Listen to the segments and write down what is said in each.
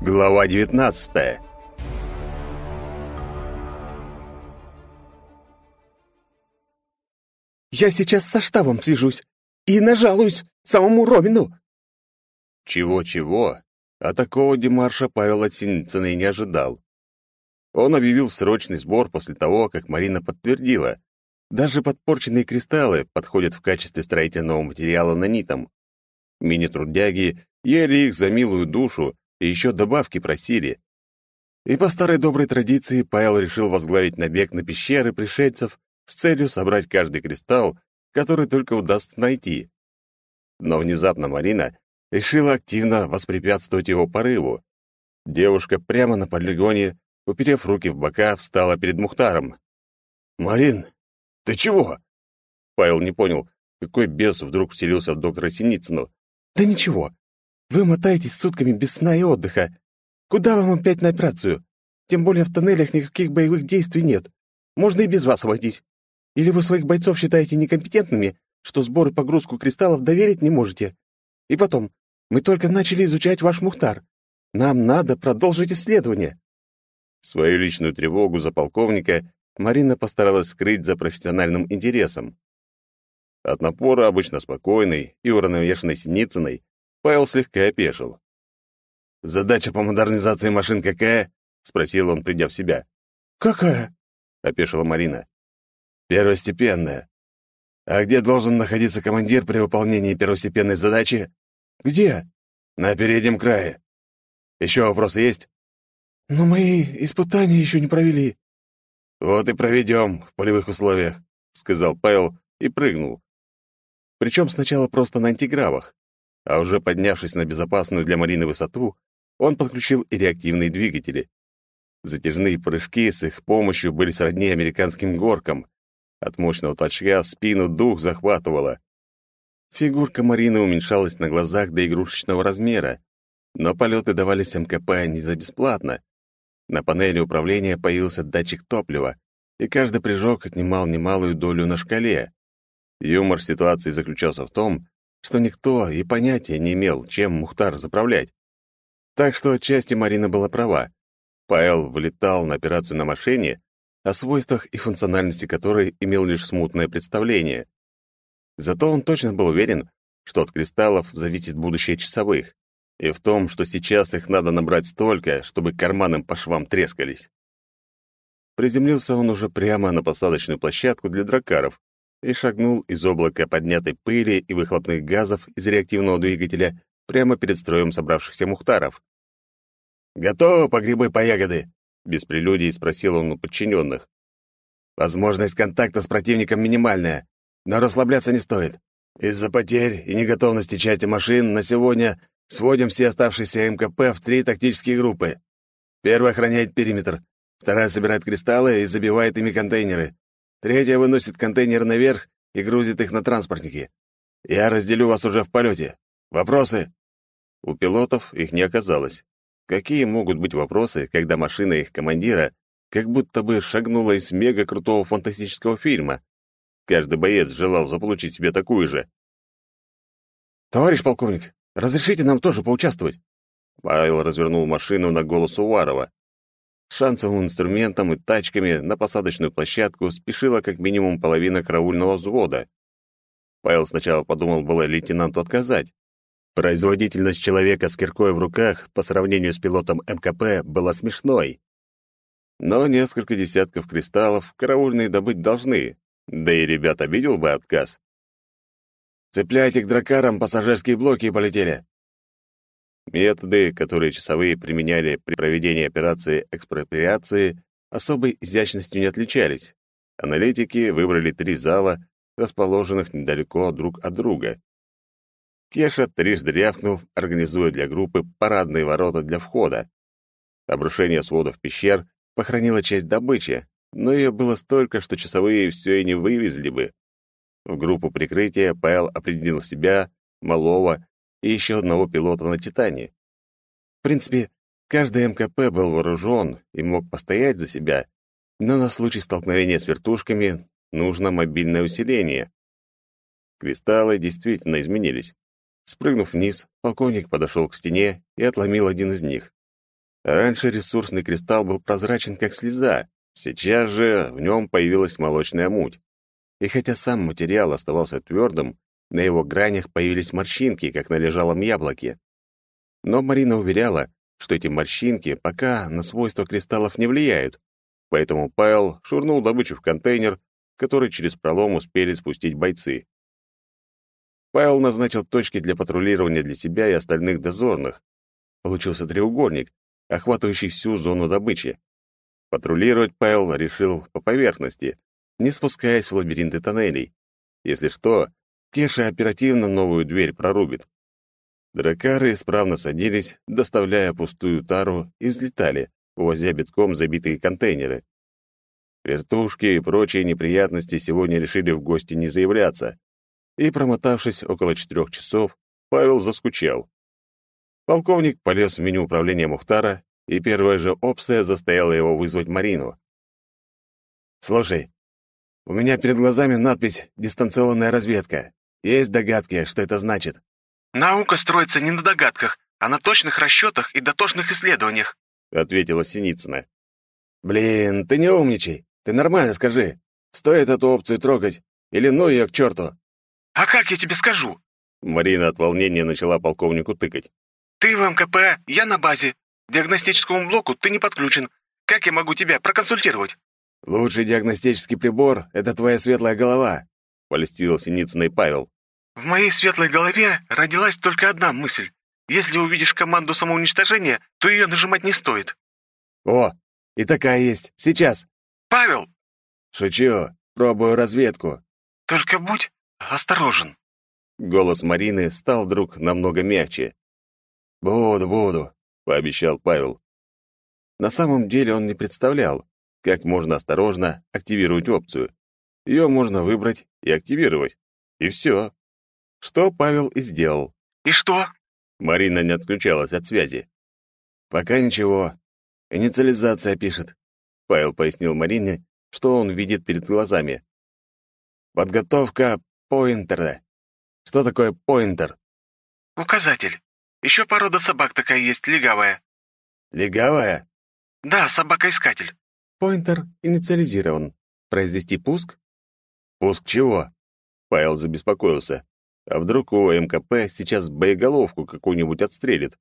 Глава 19. Я сейчас со штабом свяжусь и нажалуюсь самому Ромину. Чего-чего, а такого демарша Павел от Синицыной не ожидал. Он объявил срочный сбор после того, как Марина подтвердила. Даже подпорченные кристаллы подходят в качестве строительного материала нанитам. Мини-трудяги ели их за милую душу и еще добавки просили. И по старой доброй традиции Павел решил возглавить набег на пещеры пришельцев с целью собрать каждый кристалл, который только удастся найти. Но внезапно Марина решила активно воспрепятствовать его порыву. Девушка прямо на полигоне, уперев руки в бока, встала перед Мухтаром. «Марин, ты чего?» Павел не понял, какой бес вдруг вселился в доктора Синицыну. «Да ничего. Вы мотаетесь сутками без сна и отдыха. Куда вам опять на операцию? Тем более в тоннелях никаких боевых действий нет. Можно и без вас обойтись. Или вы своих бойцов считаете некомпетентными, что сбор и погрузку кристаллов доверить не можете? И потом, мы только начали изучать ваш Мухтар. Нам надо продолжить исследование». Свою личную тревогу за полковника Марина постаралась скрыть за профессиональным интересом. От напора обычно спокойной и уравновешенной Синицыной Павел слегка опешил. «Задача по модернизации машин какая?» — спросил он, придя в себя. «Какая?» — опешила Марина. «Первостепенная. А где должен находиться командир при выполнении первостепенной задачи?» «Где?» «На переднем крае. Еще вопросы есть?» «Но мои испытания еще не провели». «Вот и проведем в полевых условиях», — сказал Павел и прыгнул. Причем сначала просто на антигравах а уже поднявшись на безопасную для Марины высоту, он подключил и реактивные двигатели. Затяжные прыжки с их помощью были сродни американским горкам. От мощного толчка в спину дух захватывало. Фигурка Марины уменьшалась на глазах до игрушечного размера, но полеты давались МКП не за бесплатно. На панели управления появился датчик топлива, и каждый прыжок отнимал немалую долю на шкале. Юмор ситуации заключался в том, что никто и понятия не имел, чем Мухтар заправлять. Так что отчасти Марина была права. Павел вылетал на операцию на машине, о свойствах и функциональности которой имел лишь смутное представление. Зато он точно был уверен, что от кристаллов зависит будущее часовых, и в том, что сейчас их надо набрать столько, чтобы карманам по швам трескались. Приземлился он уже прямо на посадочную площадку для дракаров, и шагнул из облака поднятой пыли и выхлопных газов из реактивного двигателя прямо перед строем собравшихся мухтаров. «Готовы по грибы, по ягоды?» — без прелюдий спросил он у подчиненных. «Возможность контакта с противником минимальная, но расслабляться не стоит. Из-за потерь и неготовности части машин на сегодня сводим все оставшиеся МКП в три тактические группы. Первая охраняет периметр, вторая собирает кристаллы и забивает ими контейнеры, Третья выносит контейнер наверх и грузит их на транспортники. Я разделю вас уже в полете. Вопросы?» У пилотов их не оказалось. Какие могут быть вопросы, когда машина их командира как будто бы шагнула из мега-крутого фантастического фильма? Каждый боец желал заполучить себе такую же. «Товарищ полковник, разрешите нам тоже поучаствовать?» Павел развернул машину на голос Уварова шансовым инструментом и тачками на посадочную площадку спешила как минимум половина караульного взвода. Павел сначала подумал было лейтенанту отказать. Производительность человека с киркой в руках по сравнению с пилотом МКП была смешной. Но несколько десятков кристаллов караульные добыть должны, да и ребят обидел бы отказ. «Цепляйте к дракарам пассажирские блоки и полетели!» Методы, которые часовые применяли при проведении операции экспроприации, особой изящностью не отличались. Аналитики выбрали три зала, расположенных недалеко друг от друга. Кеша трижды рявкнул, организуя для группы парадные ворота для входа. Обрушение сводов пещер похоронило часть добычи, но ее было столько, что часовые все и не вывезли бы. В группу прикрытия Павел определил себя, Малова и еще одного пилота на «Титане». В принципе, каждый МКП был вооружен и мог постоять за себя, но на случай столкновения с вертушками нужно мобильное усиление. Кристаллы действительно изменились. Спрыгнув вниз, полковник подошел к стене и отломил один из них. Раньше ресурсный кристалл был прозрачен, как слеза, сейчас же в нем появилась молочная муть. И хотя сам материал оставался твердым, на его гранях появились морщинки, как на лежалом яблоке. Но Марина уверяла, что эти морщинки пока на свойства кристаллов не влияют, поэтому Павел швырнул добычу в контейнер, который через пролом успели спустить бойцы. Павел назначил точки для патрулирования для себя и остальных дозорных. Получился треугольник, охватывающий всю зону добычи. Патрулировать Павел решил по поверхности, не спускаясь в лабиринты тоннелей. Если что, Кеша оперативно новую дверь прорубит. Дракары исправно садились, доставляя пустую тару, и взлетали, увозя битком забитые контейнеры. Вертушки и прочие неприятности сегодня решили в гости не заявляться. И, промотавшись около четырех часов, Павел заскучал. Полковник полез в меню управления Мухтара, и первая же опция заставила его вызвать Марину. «Слушай, у меня перед глазами надпись «Дистанционная разведка». Есть догадки, что это значит?» «Наука строится не на догадках, а на точных расчетах и дотошных исследованиях», — ответила Синицына. «Блин, ты не умничай. Ты нормально скажи. Стоит эту опцию трогать? Или ну ее к черту?» «А как я тебе скажу?» Марина от волнения начала полковнику тыкать. «Ты в МКП, я на базе. К диагностическому блоку ты не подключен. Как я могу тебя проконсультировать?» «Лучший диагностический прибор — это твоя светлая голова», — полистил Синицыный Павел. «В моей светлой голове родилась только одна мысль. Если увидишь команду самоуничтожения, то ее нажимать не стоит». «О, и такая есть. Сейчас». «Павел!» «Шучу. Пробую разведку». «Только будь осторожен». Голос Марины стал вдруг намного мягче. «Буду, буду», — пообещал Павел. На самом деле он не представлял, как можно осторожно активировать опцию. Ее можно выбрать и активировать. И все. Что Павел и сделал. «И что?» Марина не отключалась от связи. «Пока ничего. Инициализация пишет», — Павел пояснил Марине, что он видит перед глазами. «Подготовка поинтера. Что такое поинтер?» «Указатель. Еще порода собак такая есть, легавая». «Легавая?» «Да, собака-искатель». «Поинтер инициализирован. Произвести пуск?» «Пуск чего?» Павел забеспокоился. А вдруг у МКП сейчас боеголовку какую-нибудь отстрелит?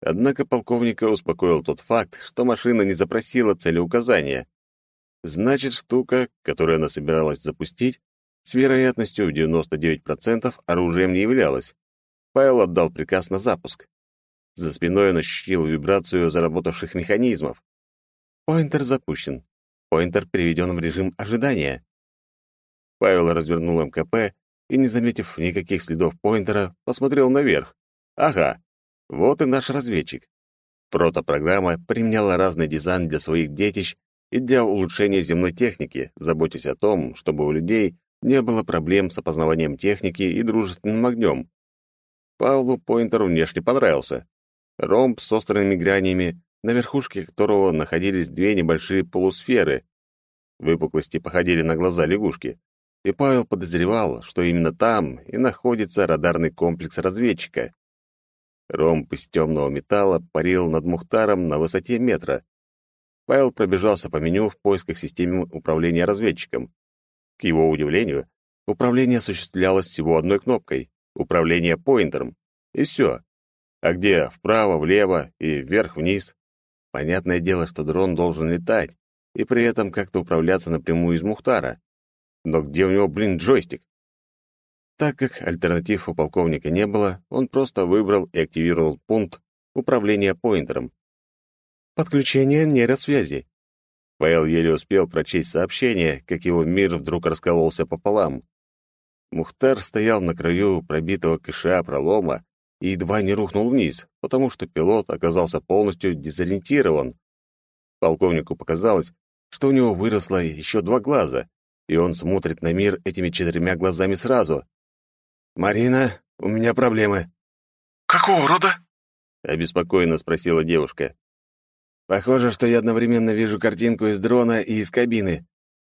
Однако полковника успокоил тот факт, что машина не запросила целеуказания. Значит, штука, которую она собиралась запустить, с вероятностью в 99% оружием не являлась. Павел отдал приказ на запуск. За спиной он ощутил вибрацию заработавших механизмов. Поинтер запущен. Поинтер переведен в режим ожидания. Павел развернул МКП и, не заметив никаких следов поинтера, посмотрел наверх. Ага, вот и наш разведчик. Протопрограмма применяла разный дизайн для своих детищ и для улучшения земной техники, заботясь о том, чтобы у людей не было проблем с опознаванием техники и дружественным огнем. Павлу Пойнтеру внешне понравился. Ромб с острыми гранями, на верхушке которого находились две небольшие полусферы. Выпуклости походили на глаза лягушки. И Павел подозревал, что именно там и находится радарный комплекс разведчика. Ромб из темного металла парил над Мухтаром на высоте метра. Павел пробежался по меню в поисках системы управления разведчиком. К его удивлению, управление осуществлялось всего одной кнопкой — управление поинтером. И все. А где вправо, влево и вверх-вниз? Понятное дело, что дрон должен летать и при этом как-то управляться напрямую из Мухтара. Но где у него, блин, джойстик? Так как альтернатив у полковника не было, он просто выбрал и активировал пункт управления поинтером. Подключение нейросвязи. Павел еле успел прочесть сообщение, как его мир вдруг раскололся пополам. Мухтар стоял на краю пробитого кыша пролома и едва не рухнул вниз, потому что пилот оказался полностью дезориентирован. Полковнику показалось, что у него выросло еще два глаза, и он смотрит на мир этими четырьмя глазами сразу. «Марина, у меня проблемы». «Какого рода?» — обеспокоенно спросила девушка. «Похоже, что я одновременно вижу картинку из дрона и из кабины.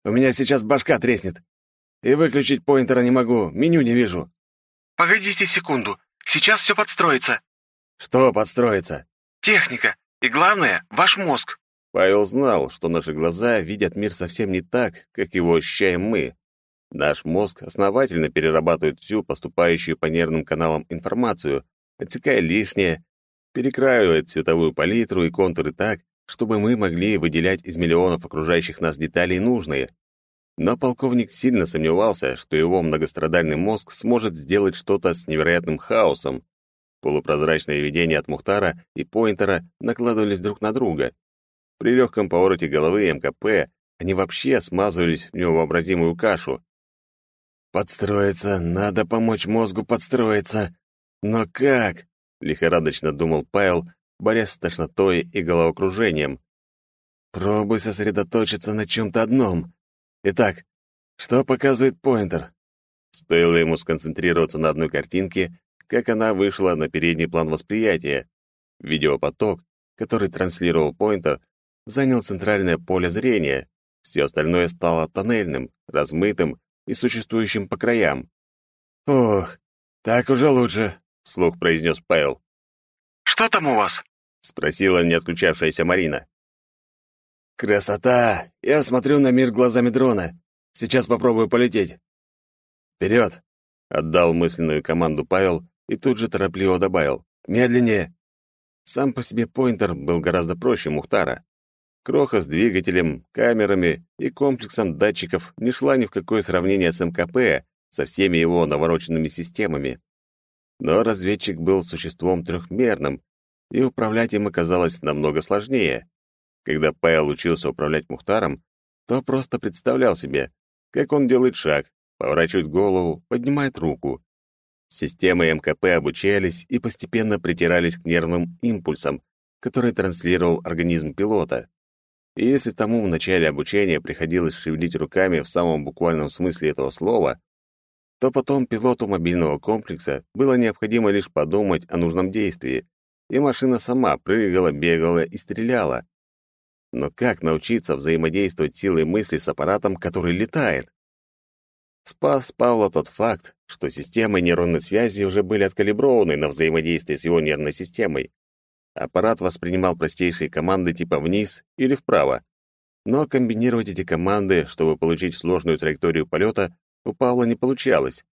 У меня сейчас башка треснет. И выключить поинтера не могу, меню не вижу». «Погодите секунду. Сейчас все подстроится». «Что подстроится?» «Техника. И главное, ваш мозг». Павел знал, что наши глаза видят мир совсем не так, как его ощущаем мы. Наш мозг основательно перерабатывает всю поступающую по нервным каналам информацию, отсекая лишнее, перекраивает цветовую палитру и контуры так, чтобы мы могли выделять из миллионов окружающих нас деталей нужные. Но полковник сильно сомневался, что его многострадальный мозг сможет сделать что-то с невероятным хаосом. Полупрозрачные видения от Мухтара и Пойнтера накладывались друг на друга. При легком повороте головы МКП они вообще смазывались в невообразимую кашу. «Подстроиться, надо помочь мозгу подстроиться. Но как?» — лихорадочно думал Павел, борясь с тошнотой и головокружением. «Пробуй сосредоточиться на чем-то одном. Итак, что показывает поинтер?» Стоило ему сконцентрироваться на одной картинке, как она вышла на передний план восприятия. Видеопоток, который транслировал поинтер, занял центральное поле зрения. Все остальное стало тоннельным, размытым и существующим по краям. «Ох, так уже лучше», — вслух произнес Павел. «Что там у вас?» — спросила не отключавшаяся Марина. «Красота! Я смотрю на мир глазами дрона. Сейчас попробую полететь». «Вперед!» — отдал мысленную команду Павел и тут же торопливо добавил. «Медленнее!» Сам по себе поинтер был гораздо проще Мухтара. Кроха с двигателем, камерами и комплексом датчиков не шла ни в какое сравнение с МКП, со всеми его навороченными системами. Но разведчик был существом трехмерным, и управлять им оказалось намного сложнее. Когда Павел учился управлять Мухтаром, то просто представлял себе, как он делает шаг, поворачивает голову, поднимает руку. Системы МКП обучались и постепенно притирались к нервным импульсам, которые транслировал организм пилота. И если тому в начале обучения приходилось шевелить руками в самом буквальном смысле этого слова, то потом пилоту мобильного комплекса было необходимо лишь подумать о нужном действии, и машина сама прыгала, бегала и стреляла. Но как научиться взаимодействовать силой мысли с аппаратом, который летает? Спас Павла тот факт, что системы нейронной связи уже были откалиброваны на взаимодействие с его нервной системой. Аппарат воспринимал простейшие команды типа «вниз» или «вправо». Но комбинировать эти команды, чтобы получить сложную траекторию полета, у Павла не получалось.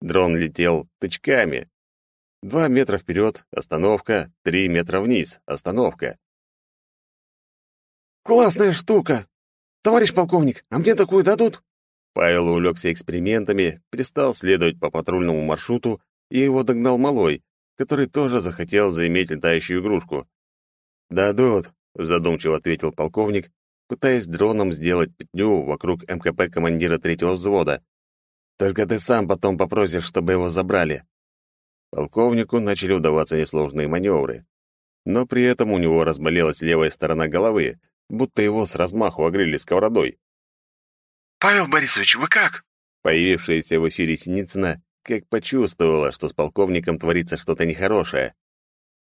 Дрон летел тычками. Два метра вперед — остановка, три метра вниз — остановка. «Классная штука! Товарищ полковник, а мне такую дадут?» Павел увлекся экспериментами, перестал следовать по патрульному маршруту, и его догнал малой, который тоже захотел заиметь летающую игрушку. «Дадут», — задумчиво ответил полковник, пытаясь дроном сделать петлю вокруг МКП командира третьего взвода. «Только ты сам потом попросишь, чтобы его забрали». Полковнику начали удаваться несложные маневры. Но при этом у него разболелась левая сторона головы, будто его с размаху огрели сковородой. «Павел Борисович, вы как?» Появившаяся в эфире Синицына как почувствовала, что с полковником творится что-то нехорошее.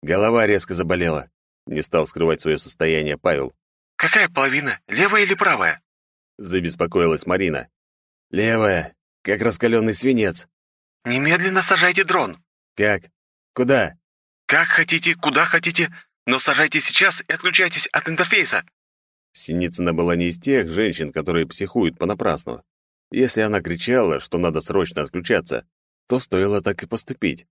Голова резко заболела. Не стал скрывать свое состояние Павел. «Какая половина, левая или правая?» Забеспокоилась Марина. «Левая, как раскаленный свинец». «Немедленно сажайте дрон». «Как? Куда?» «Как хотите, куда хотите, но сажайте сейчас и отключайтесь от интерфейса». Синицына была не из тех женщин, которые психуют понапрасну. Если она кричала, что надо срочно отключаться, то стоило так и поступить.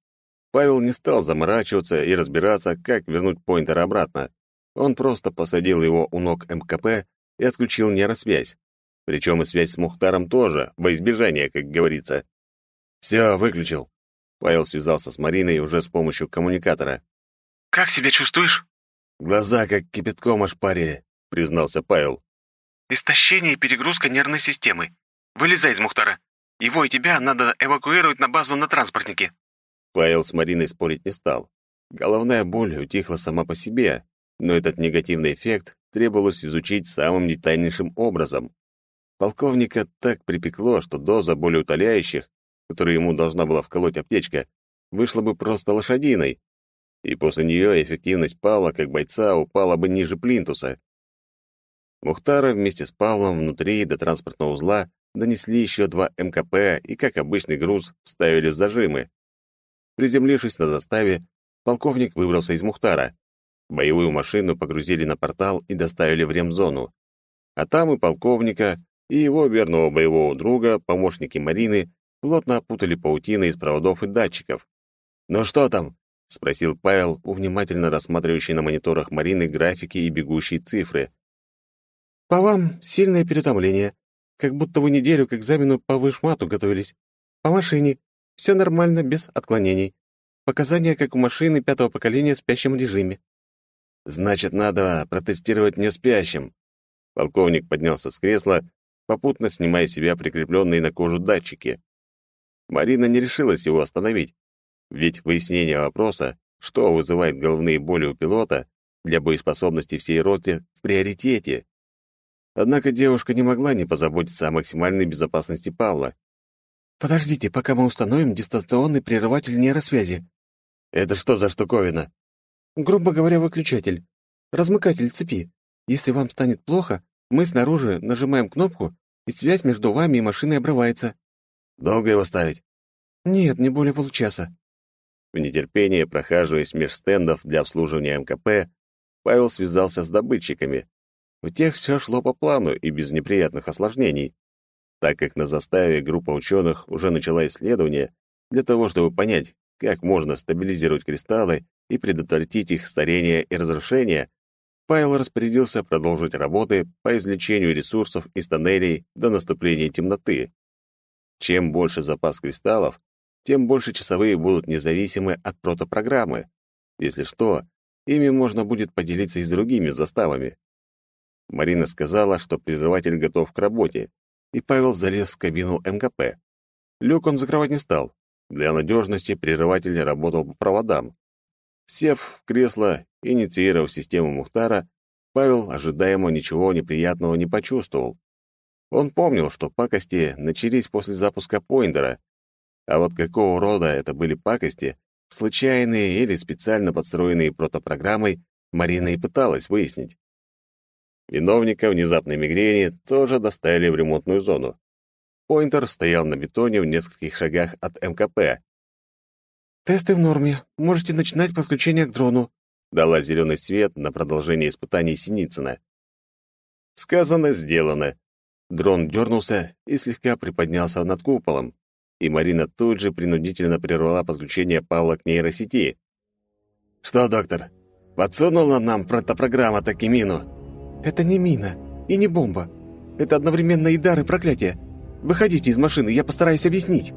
Павел не стал заморачиваться и разбираться, как вернуть поинтера обратно. Он просто посадил его у ног МКП и отключил нейросвязь. Причем и связь с Мухтаром тоже, во избежание, как говорится. «Все, выключил». Павел связался с Мариной уже с помощью коммуникатора. «Как себя чувствуешь?» «Глаза как кипятком ошпарили», — признался Павел. «Истощение и перегрузка нервной системы. Вылезай из Мухтара. Его и тебя надо эвакуировать на базу на транспортнике». Павел с Мариной спорить не стал. Головная боль утихла сама по себе, но этот негативный эффект требовалось изучить самым детальнейшим образом. Полковника так припекло, что доза болеутоляющих, которую ему должна была вколоть аптечка, вышла бы просто лошадиной, и после нее эффективность Павла как бойца упала бы ниже плинтуса. Мухтара вместе с Павлом внутри до транспортного узла донесли еще два МКП и, как обычный груз, вставили в зажимы. Приземлившись на заставе, полковник выбрался из Мухтара. Боевую машину погрузили на портал и доставили в ремзону. А там и полковника, и его верного боевого друга, помощники Марины, плотно опутали паутиной из проводов и датчиков. «Ну что там?» — спросил Павел, внимательно рассматривающий на мониторах Марины графики и бегущие цифры. «По вам сильное переутомление. Как будто вы неделю к экзамену по вышмату готовились. По машине. Все нормально, без отклонений. Показания, как у машины пятого поколения в спящем режиме». «Значит, надо протестировать не спящим». Полковник поднялся с кресла, попутно снимая себя прикрепленные на кожу датчики. Марина не решилась его остановить, ведь выяснение вопроса, что вызывает головные боли у пилота, для боеспособности всей роты в приоритете. Однако девушка не могла не позаботиться о максимальной безопасности Павла. «Подождите, пока мы установим дистанционный прерыватель нейросвязи». «Это что за штуковина?» «Грубо говоря, выключатель. Размыкатель цепи. Если вам станет плохо, мы снаружи нажимаем кнопку, и связь между вами и машиной обрывается». «Долго его ставить?» «Нет, не более получаса». В нетерпении, прохаживаясь меж стендов для обслуживания МКП, Павел связался с добытчиками. У тех все шло по плану и без неприятных осложнений. Так как на заставе группа ученых уже начала исследование для того, чтобы понять, как можно стабилизировать кристаллы и предотвратить их старение и разрушение, Павел распорядился продолжить работы по извлечению ресурсов из тоннелей до наступления темноты. Чем больше запас кристаллов, тем больше часовые будут независимы от протопрограммы. Если что, ими можно будет поделиться и с другими заставами. Марина сказала, что прерыватель готов к работе, и Павел залез в кабину МКП. Люк он закрывать не стал. Для надежности прерыватель работал по проводам. Сев в кресло, инициировав систему Мухтара, Павел ожидаемо ничего неприятного не почувствовал. Он помнил, что пакости начались после запуска поинтера, а вот какого рода это были пакости, случайные или специально подстроенные протопрограммой, Марина и пыталась выяснить. Виновника внезапной мигрени тоже доставили в ремонтную зону. Поинтер стоял на бетоне в нескольких шагах от МКП, «Тесты в норме. Можете начинать подключение к дрону», — дала зеленый свет на продолжение испытаний Синицына. Сказано, сделано. Дрон дернулся и слегка приподнялся над куполом, и Марина тут же принудительно прервала подключение Павла к нейросети. «Что, доктор, подсунула нам протопрограмма таки мину?» «Это не мина и не бомба. Это одновременно и дар, и проклятие. Выходите из машины, я постараюсь объяснить».